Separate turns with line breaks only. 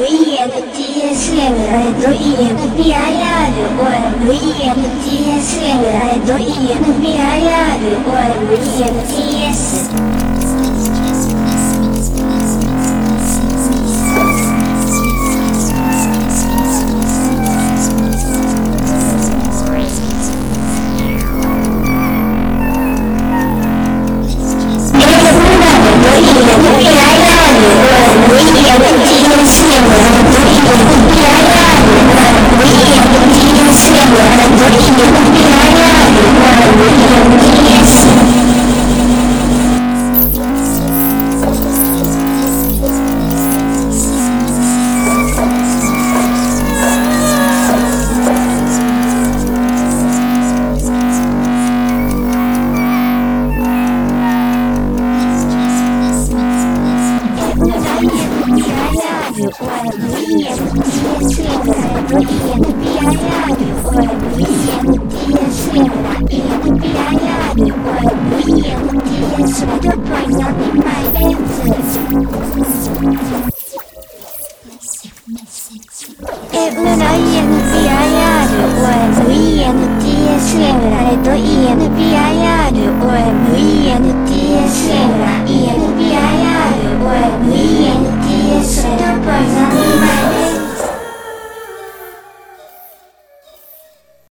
ويا بنتي يا سامر ادعي بيا عيالي قول ويا بنتي يا سامر ادعي بيا عيالي قول ويا بنتي يا سامر ENPIR OMENTSM は ENPIR